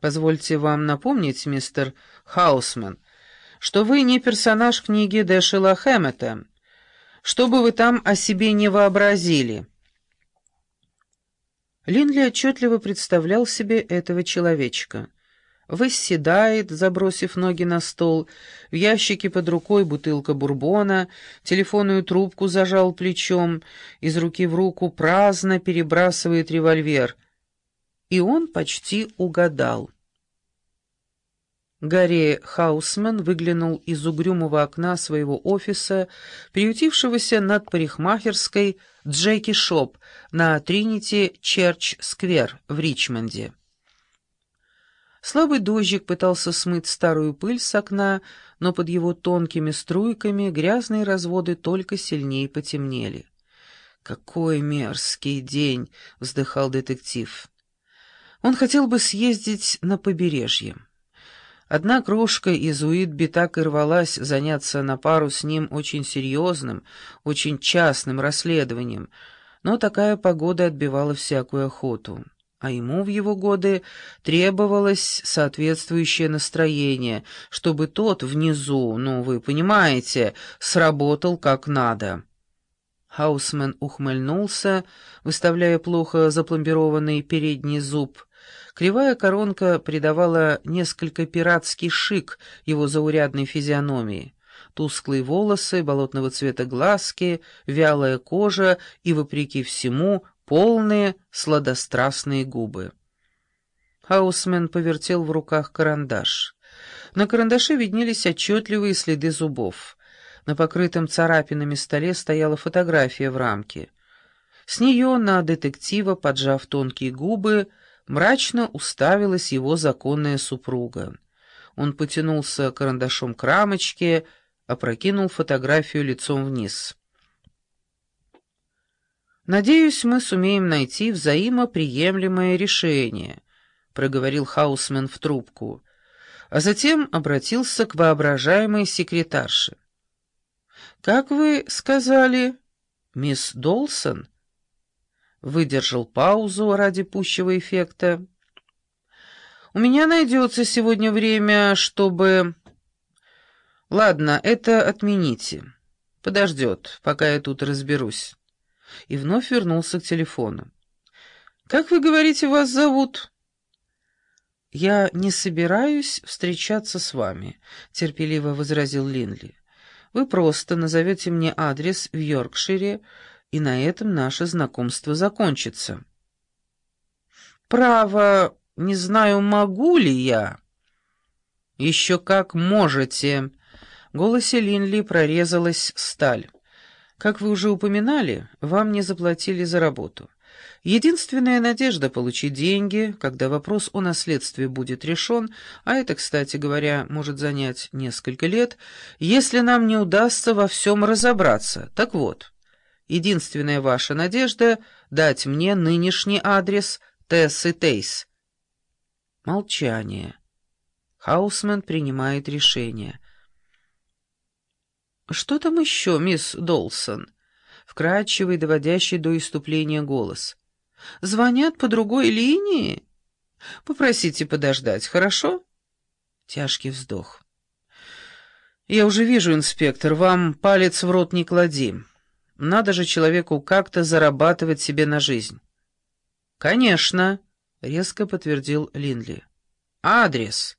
Позвольте вам напомнить, мистер Хаусман, что вы не персонаж книги Дэшела Хэммета. Что бы вы там о себе не вообразили. Линли отчетливо представлял себе этого человечка. Восседает, забросив ноги на стол, в ящике под рукой бутылка бурбона, телефонную трубку зажал плечом, из руки в руку праздно перебрасывает револьвер. И он почти угадал. Гарри Хаусман выглянул из угрюмого окна своего офиса, приютившегося над парикмахерской Джеки Шоп на Тринити Черч-сквер в Ричмонде. Слабый дождик пытался смыть старую пыль с окна, но под его тонкими струйками грязные разводы только сильнее потемнели. «Какой мерзкий день!» — вздыхал детектив. Он хотел бы съездить на побережье. Одна крошка из Уитби так и рвалась заняться на пару с ним очень серьезным, очень частным расследованием, но такая погода отбивала всякую охоту. А ему в его годы требовалось соответствующее настроение, чтобы тот внизу, ну, вы понимаете, сработал как надо. Хаусмен ухмыльнулся, выставляя плохо запломбированный передний зуб, Кривая коронка придавала несколько пиратский шик его заурядной физиономии. Тусклые волосы, болотного цвета глазки, вялая кожа и, вопреки всему, полные сладострастные губы. Хаусмен повертел в руках карандаш. На карандаше виднелись отчетливые следы зубов. На покрытом царапинами столе стояла фотография в рамке. С нее на детектива, поджав тонкие губы, Мрачно уставилась его законная супруга. Он потянулся карандашом к рамочке, опрокинул фотографию лицом вниз. «Надеюсь, мы сумеем найти взаимоприемлемое решение», — проговорил Хаусмен в трубку, а затем обратился к воображаемой секретарше. «Как вы сказали, мисс Долсон?» Выдержал паузу ради пущего эффекта. «У меня найдется сегодня время, чтобы...» «Ладно, это отмените. Подождет, пока я тут разберусь». И вновь вернулся к телефону. «Как вы говорите, вас зовут?» «Я не собираюсь встречаться с вами», — терпеливо возразил Линли. «Вы просто назовете мне адрес в Йоркшире, и на этом наше знакомство закончится. «Право, не знаю, могу ли я?» «Еще как можете!» В голосе Линли прорезалась сталь. «Как вы уже упоминали, вам не заплатили за работу. Единственная надежда получить деньги, когда вопрос о наследстве будет решен, а это, кстати говоря, может занять несколько лет, если нам не удастся во всем разобраться. Так вот...» Единственная ваша надежда — дать мне нынешний адрес Тессы Тейс. Молчание. Хаусман принимает решение. «Что там еще, мисс Долсон?» Вкрадчивый, доводящий до иступления голос. «Звонят по другой линии? Попросите подождать, хорошо?» Тяжкий вздох. «Я уже вижу, инспектор, вам палец в рот не клади. Надо же человеку как-то зарабатывать себе на жизнь. «Конечно», — резко подтвердил Линли. «Адрес».